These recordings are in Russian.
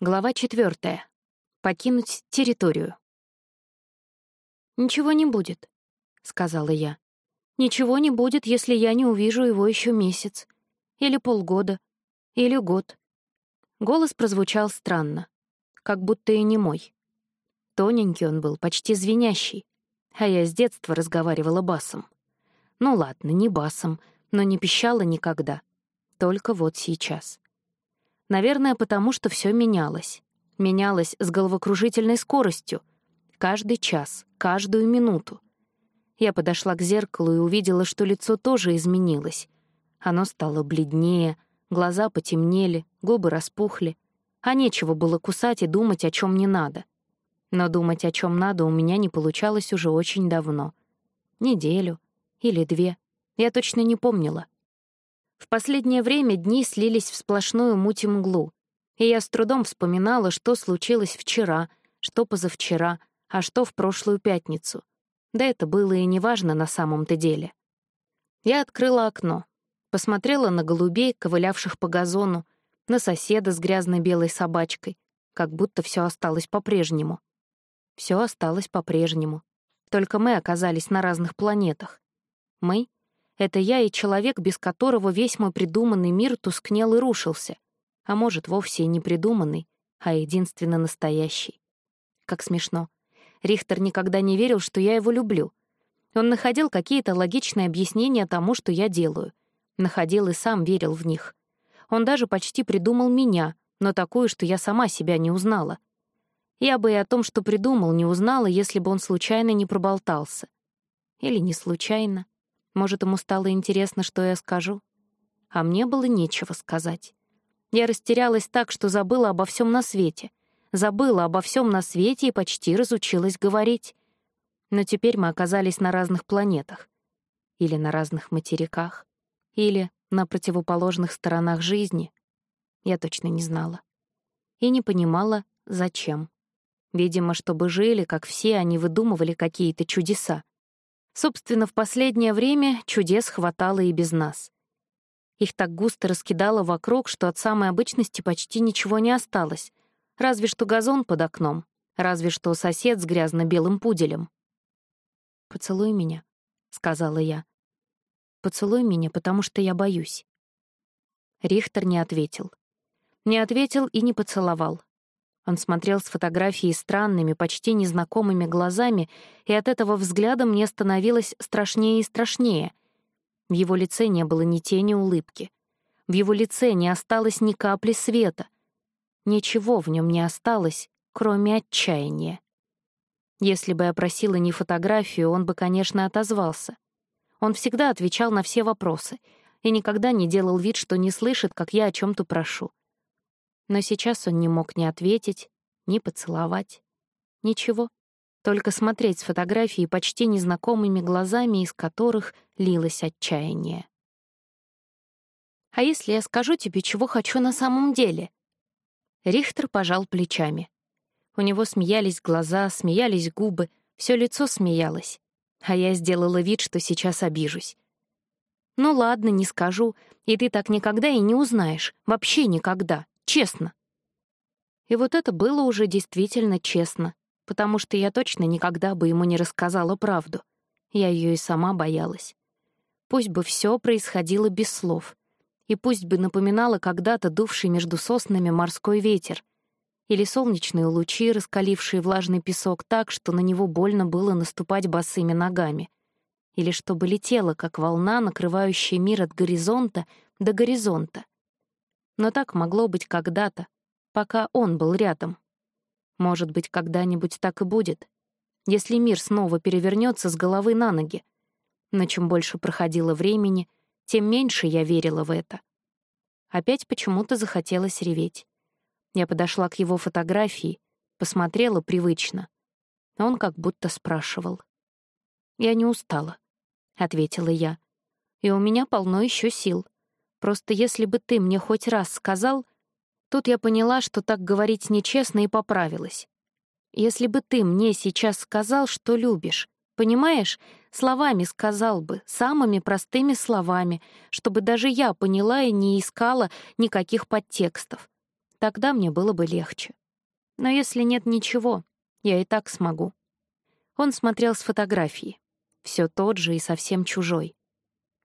Глава четвертая. Покинуть территорию. «Ничего не будет», — сказала я. «Ничего не будет, если я не увижу его еще месяц. Или полгода. Или год». Голос прозвучал странно, как будто и не мой. Тоненький он был, почти звенящий, а я с детства разговаривала басом. Ну ладно, не басом, но не пищала никогда. Только вот сейчас. Наверное, потому что все менялось. Менялось с головокружительной скоростью. Каждый час, каждую минуту. Я подошла к зеркалу и увидела, что лицо тоже изменилось. Оно стало бледнее, глаза потемнели, губы распухли. А нечего было кусать и думать, о чем не надо. Но думать, о чем надо, у меня не получалось уже очень давно. Неделю или две. Я точно не помнила. В последнее время дни слились в сплошную муть и мглу, и я с трудом вспоминала, что случилось вчера, что позавчера, а что в прошлую пятницу. Да это было и неважно на самом-то деле. Я открыла окно, посмотрела на голубей, ковылявших по газону, на соседа с грязной белой собачкой, как будто все осталось по-прежнему. Все осталось по-прежнему. Только мы оказались на разных планетах. Мы это я и человек, без которого весь мой придуманный мир тускнел и рушился. А может, вовсе и не придуманный, а единственно настоящий. Как смешно. Рихтер никогда не верил, что я его люблю. Он находил какие-то логичные объяснения тому, что я делаю. Находил и сам верил в них. Он даже почти придумал меня, но такую, что я сама себя не узнала. Я бы и о том, что придумал, не узнала, если бы он случайно не проболтался. Или не случайно. Может, ему стало интересно, что я скажу? А мне было нечего сказать. Я растерялась так, что забыла обо всем на свете. Забыла обо всем на свете и почти разучилась говорить. Но теперь мы оказались на разных планетах. Или на разных материках. Или на противоположных сторонах жизни. Я точно не знала. И не понимала, зачем. Видимо, чтобы жили, как все, они выдумывали какие-то чудеса. Собственно, в последнее время чудес хватало и без нас. Их так густо раскидало вокруг, что от самой обычности почти ничего не осталось, разве что газон под окном, разве что сосед с грязно-белым пуделем. «Поцелуй меня», — сказала я. «Поцелуй меня, потому что я боюсь». Рихтер не ответил. Не ответил и не поцеловал. Он смотрел с фотографии странными, почти незнакомыми глазами, и от этого взгляда мне становилось страшнее и страшнее. В его лице не было ни тени улыбки. В его лице не осталось ни капли света. Ничего в нем не осталось, кроме отчаяния. Если бы я просила не фотографию, он бы, конечно, отозвался. Он всегда отвечал на все вопросы и никогда не делал вид, что не слышит, как я о чем то прошу. Но сейчас он не мог ни ответить, ни поцеловать. Ничего. Только смотреть с фотографии почти незнакомыми глазами, из которых лилось отчаяние. «А если я скажу тебе, чего хочу на самом деле?» Рихтер пожал плечами. У него смеялись глаза, смеялись губы, все лицо смеялось. А я сделала вид, что сейчас обижусь. «Ну ладно, не скажу, и ты так никогда и не узнаешь, вообще никогда. Честно. И вот это было уже действительно честно, потому что я точно никогда бы ему не рассказала правду. Я ее и сама боялась. Пусть бы все происходило без слов, и пусть бы напоминало когда-то дувший между соснами морской ветер, или солнечные лучи, раскалившие влажный песок так, что на него больно было наступать босыми ногами, или чтобы летела, как волна, накрывающая мир от горизонта до горизонта — но так могло быть когда-то, пока он был рядом. Может быть, когда-нибудь так и будет, если мир снова перевернется с головы на ноги. Но чем больше проходило времени, тем меньше я верила в это. Опять почему-то захотелось реветь. Я подошла к его фотографии, посмотрела привычно. Он как будто спрашивал. «Я не устала», — ответила я. «И у меня полно еще сил. Просто если бы ты мне хоть раз сказал... Тут я поняла, что так говорить нечестно и поправилась. Если бы ты мне сейчас сказал, что любишь, понимаешь, словами сказал бы, самыми простыми словами, чтобы даже я поняла и не искала никаких подтекстов. Тогда мне было бы легче. Но если нет ничего, я и так смогу. Он смотрел с фотографии. Все тот же и совсем чужой.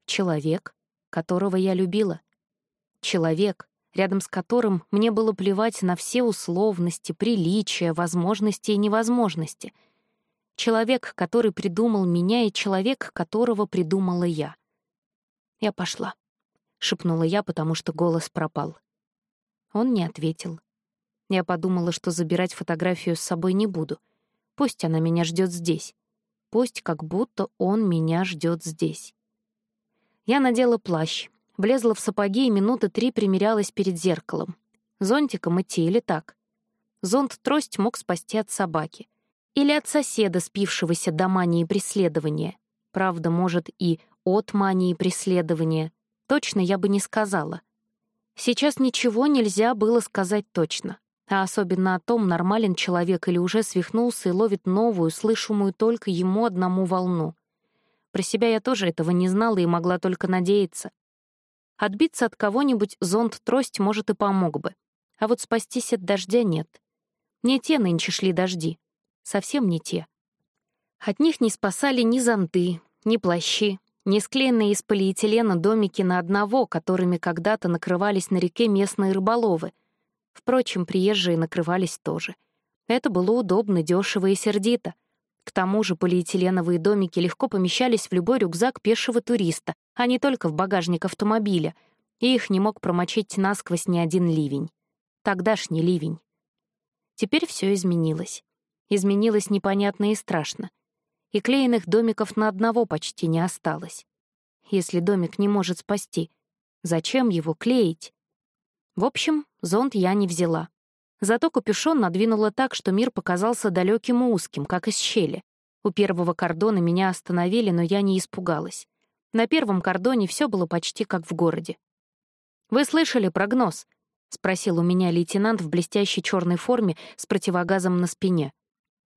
Человек, которого я любила. Человек, рядом с которым мне было плевать на все условности, приличия, возможности и невозможности. Человек, который придумал меня, и человек, которого придумала я. Я пошла, — шепнула я, потому что голос пропал. Он не ответил. Я подумала, что забирать фотографию с собой не буду. Пусть она меня ждет здесь. Пусть как будто он меня ждет здесь. Я надела плащ, Влезла в сапоги и минуты три примерялась перед зеркалом. Зонтиком идти или так? Зонт-трость мог спасти от собаки. Или от соседа, спившегося до мании преследования. Правда, может, и от мании преследования. Точно я бы не сказала. Сейчас ничего нельзя было сказать точно. А особенно о том, нормален человек или уже свихнулся и ловит новую, слышимую только ему одному волну. Про себя я тоже этого не знала и могла только надеяться. Отбиться от кого-нибудь зонт-трость, может, и помог бы. А вот спастись от дождя нет. Не те нынче шли дожди. Совсем не те. От них не спасали ни зонты, ни плащи, ни склеенные из полиэтилена домики на одного, которыми когда-то накрывались на реке местные рыболовы. Впрочем, приезжие накрывались тоже. Это было удобно, дешево и сердито. К тому же полиэтиленовые домики легко помещались в любой рюкзак пешего туриста, а не только в багажник автомобиля, и их не мог промочить насквозь ни один ливень. Тогдашний ливень. Теперь все изменилось. Изменилось непонятно и страшно. И клеенных домиков на одного почти не осталось. Если домик не может спасти, зачем его клеить? В общем, зонт я не взяла. Зато капюшон надвинула так, что мир показался далеким и узким, как из щели. У первого кордона меня остановили, но я не испугалась. На первом кордоне все было почти как в городе. «Вы слышали прогноз?» — спросил у меня лейтенант в блестящей черной форме с противогазом на спине.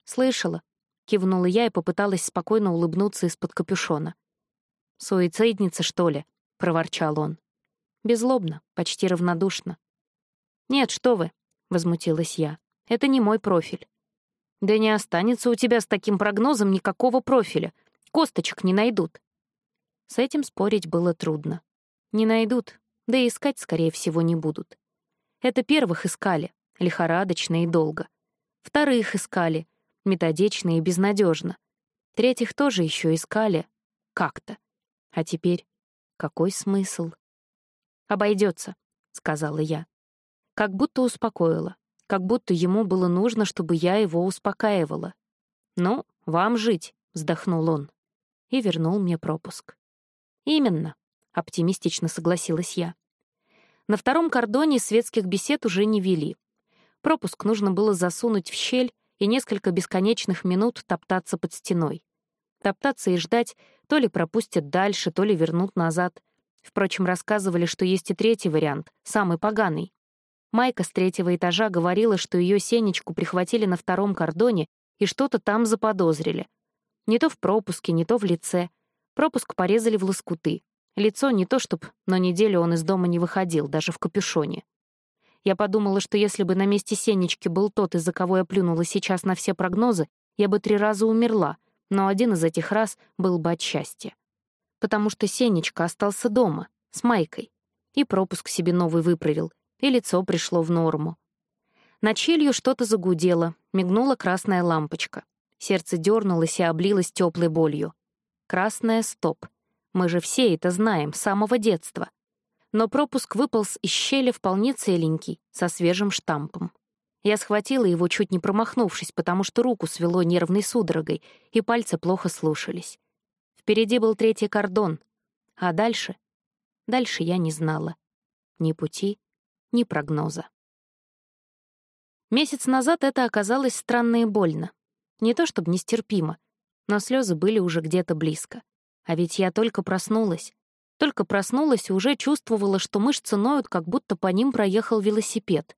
«Слышала», — кивнула я и попыталась спокойно улыбнуться из-под капюшона. «Суицидница, что ли?» — проворчал он. Безлобно, почти равнодушно. «Нет, что вы, — возмутилась я. «Это не мой профиль». «Да не останется у тебя с таким прогнозом никакого профиля. Косточек не найдут». С этим спорить было трудно. Не найдут, да и искать, скорее всего, не будут. Это первых искали, лихорадочно и долго. Вторых искали, методично и безнадежно. Третьих тоже еще искали, как-то. А теперь какой смысл? Обойдется, сказала я как будто успокоила, как будто ему было нужно, чтобы я его успокаивала. «Ну, вам жить», — вздохнул он и вернул мне пропуск. «Именно», — оптимистично согласилась я. На втором кордоне светских бесед уже не вели. Пропуск нужно было засунуть в щель и несколько бесконечных минут топтаться под стеной. Топтаться и ждать, то ли пропустят дальше, то ли вернут назад. Впрочем, рассказывали, что есть и третий вариант, самый поганый. Майка с третьего этажа говорила, что ее Сенечку прихватили на втором кордоне и что-то там заподозрили. Не то в пропуске, не то в лице. Пропуск порезали в лоскуты. Лицо не то чтоб, но неделю он из дома не выходил, даже в капюшоне. Я подумала, что если бы на месте Сенечки был тот, из-за кого я плюнула сейчас на все прогнозы, я бы три раза умерла, но один из этих раз был бы от счастья. Потому что Сенечка остался дома, с Майкой, и пропуск себе новый выправил, и лицо пришло в норму. Над щелью что-то загудело, мигнула красная лампочка. Сердце дернулось и облилось теплой болью. Красная — стоп. Мы же все это знаем, с самого детства. Но пропуск выполз из щели вполне целенький, со свежим штампом. Я схватила его, чуть не промахнувшись, потому что руку свело нервной судорогой, и пальцы плохо слушались. Впереди был третий кордон. А дальше? Дальше я не знала. Ни пути, ни прогноза. Месяц назад это оказалось странно и больно. Не то чтобы нестерпимо, но слезы были уже где-то близко. А ведь я только проснулась. Только проснулась и уже чувствовала, что мышцы ноют, как будто по ним проехал велосипед.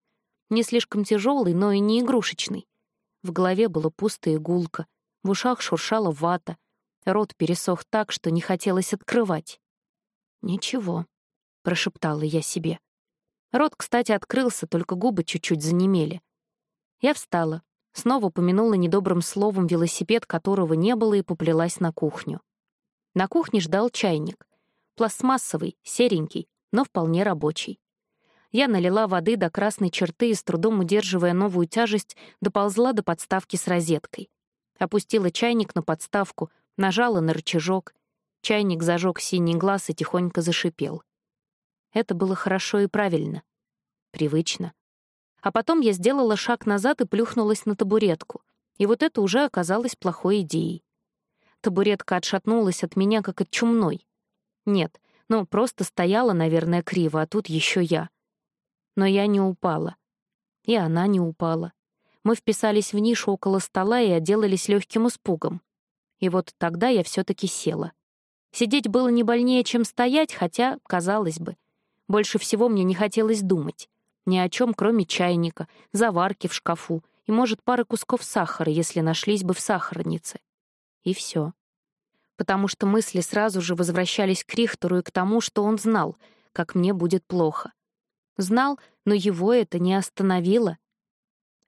Не слишком тяжелый, но и не игрушечный. В голове было пусто и гулко, в ушах шуршала вата, рот пересох так, что не хотелось открывать. «Ничего», — прошептала я себе. Рот, кстати, открылся, только губы чуть-чуть занемели. Я встала, снова упомянула недобрым словом велосипед, которого не было, и поплелась на кухню. На кухне ждал чайник. Пластмассовый, серенький, но вполне рабочий. Я налила воды до красной черты и, с трудом удерживая новую тяжесть, доползла до подставки с розеткой. Опустила чайник на подставку, нажала на рычажок. Чайник зажег синий глаз и тихонько зашипел. Это было хорошо и правильно. Привычно. А потом я сделала шаг назад и плюхнулась на табуретку. И вот это уже оказалось плохой идеей. Табуретка отшатнулась от меня, как от чумной. Нет, ну, просто стояла, наверное, криво, а тут еще я. Но я не упала. И она не упала. Мы вписались в нишу около стола и отделались легким испугом. И вот тогда я все таки села. Сидеть было не больнее, чем стоять, хотя, казалось бы, больше всего мне не хотелось думать. Ни о чем, кроме чайника, заварки в шкафу и, может, пары кусков сахара, если нашлись бы в сахарнице. И все. Потому что мысли сразу же возвращались к Рихтеру и к тому, что он знал, как мне будет плохо. Знал, но его это не остановило.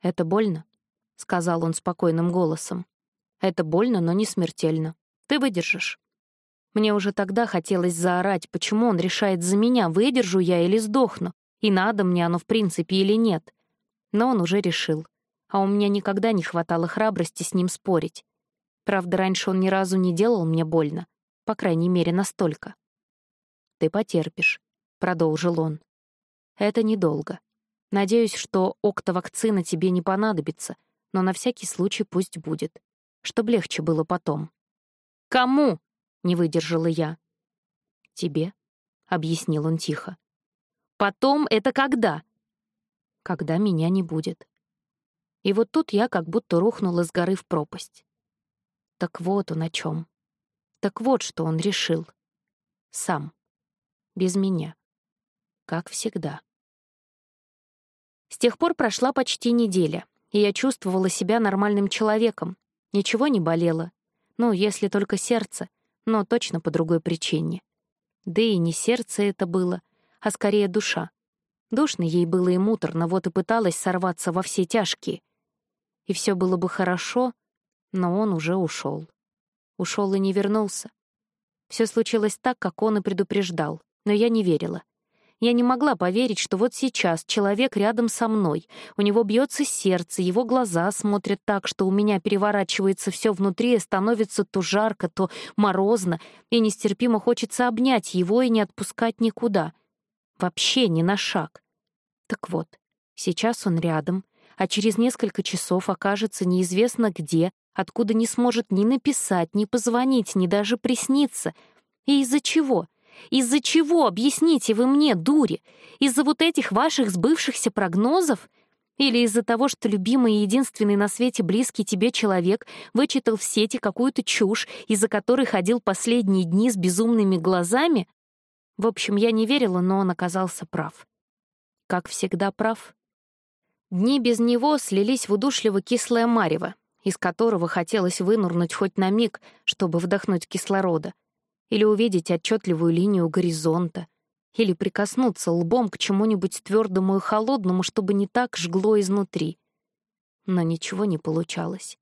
«Это больно», — сказал он спокойным голосом. «Это больно, но не смертельно. Ты выдержишь». Мне уже тогда хотелось заорать, почему он решает за меня, выдержу я или сдохну, и надо мне оно в принципе или нет. Но он уже решил. А у меня никогда не хватало храбрости с ним спорить. Правда, раньше он ни разу не делал мне больно, по крайней мере, настолько. «Ты потерпишь», — продолжил он. «Это недолго. Надеюсь, что октовакцина тебе не понадобится, но на всякий случай пусть будет, чтобы легче было потом». «Кому?» — не выдержала я. «Тебе», — объяснил он тихо. «Потом это когда?» «Когда меня не будет». И вот тут я как будто рухнула с горы в пропасть. Так вот он о чем. Так вот, что он решил. Сам. Без меня. Как всегда. С тех пор прошла почти неделя, и я чувствовала себя нормальным человеком. Ничего не болело. Ну, если только сердце, но точно по другой причине. Да и не сердце это было, а скорее душа. Душно ей было и муторно, вот и пыталась сорваться во все тяжкие. И все было бы хорошо, но он уже ушел. Ушел и не вернулся. Все случилось так, как он и предупреждал, но я не верила. Я не могла поверить, что вот сейчас человек рядом со мной, у него бьется сердце, его глаза смотрят так, что у меня переворачивается все внутри и становится то жарко, то морозно, и нестерпимо хочется обнять его и не отпускать никуда. Вообще ни на шаг. Так вот, сейчас он рядом, а через несколько часов окажется неизвестно где, откуда не сможет ни написать, ни позвонить, ни даже присниться. И из-за чего? Из-за чего, объясните вы мне, дури? Из-за вот этих ваших сбывшихся прогнозов? Или из-за того, что любимый и единственный на свете близкий тебе человек вычитал в сети какую-то чушь, из-за которой ходил последние дни с безумными глазами? В общем, я не верила, но он оказался прав. Как всегда прав. Дни без него слились в удушливо кислое марево, из которого хотелось вынурнуть хоть на миг, чтобы вдохнуть кислорода, или увидеть отчетливую линию горизонта, или прикоснуться лбом к чему-нибудь твердому и холодному, чтобы не так жгло изнутри. Но ничего не получалось.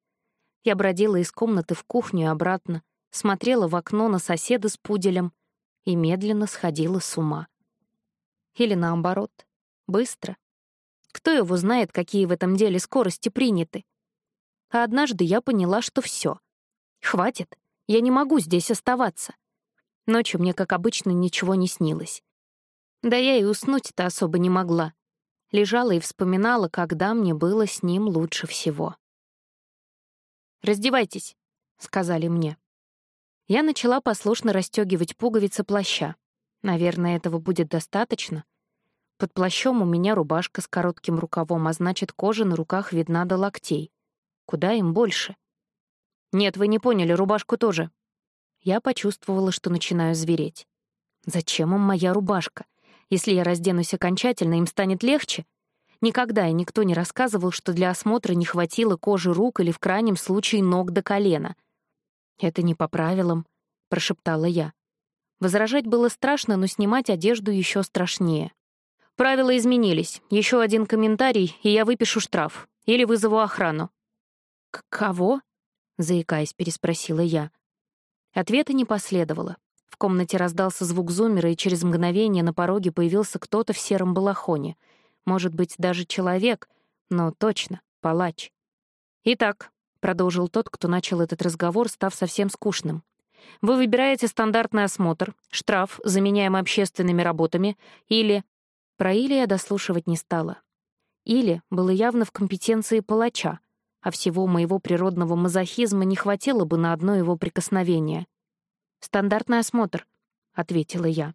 Я бродила из комнаты в кухню и обратно, смотрела в окно на соседа с пуделем и медленно сходила с ума. Или наоборот, быстро. Кто его знает, какие в этом деле скорости приняты? А однажды я поняла, что все. Хватит, я не могу здесь оставаться. Ночью мне, как обычно, ничего не снилось. Да я и уснуть-то особо не могла. Лежала и вспоминала, когда мне было с ним лучше всего. «Раздевайтесь», — сказали мне. Я начала послушно расстегивать пуговицы плаща. Наверное, этого будет достаточно. Под плащом у меня рубашка с коротким рукавом, а значит, кожа на руках видна до локтей. Куда им больше? Нет, вы не поняли, рубашку тоже. Я почувствовала, что начинаю звереть. Зачем им моя рубашка? Если я разденусь окончательно, им станет легче? Никогда и никто не рассказывал, что для осмотра не хватило кожи рук или в крайнем случае ног до колена. «Это не по правилам», — прошептала я. Возражать было страшно, но снимать одежду еще страшнее. Правила изменились. Еще один комментарий, и я выпишу штраф. Или вызову охрану. К «Кого?» — заикаясь, переспросила я. Ответа не последовало. В комнате раздался звук зумера, и через мгновение на пороге появился кто-то в сером балахоне. Может быть, даже человек, но точно, палач. «Итак», — продолжил тот, кто начал этот разговор, став совсем скучным. «Вы выбираете стандартный осмотр, штраф, заменяемый общественными работами, или про Или я дослушивать не стала. Или было явно в компетенции палача, а всего моего природного мазохизма не хватило бы на одно его прикосновение. «Стандартный осмотр», — ответила я.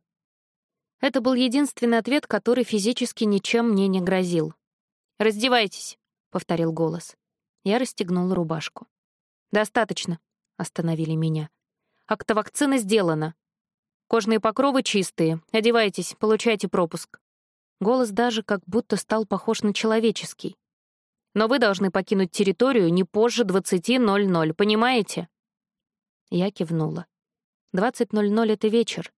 Это был единственный ответ, который физически ничем мне не грозил. «Раздевайтесь», — повторил голос. Я расстегнула рубашку. «Достаточно», — остановили меня. «Акта вакцины сделана. Кожные покровы чистые. Одевайтесь, получайте пропуск». Голос даже как будто стал похож на человеческий. «Но вы должны покинуть территорию не позже 20.00, понимаете?» Я кивнула. 20.00 — это вечер.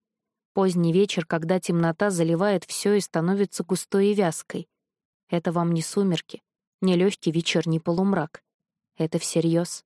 Поздний вечер, когда темнота заливает все и становится густой и вязкой. Это вам не сумерки, не легкий вечерний полумрак. Это всерьез.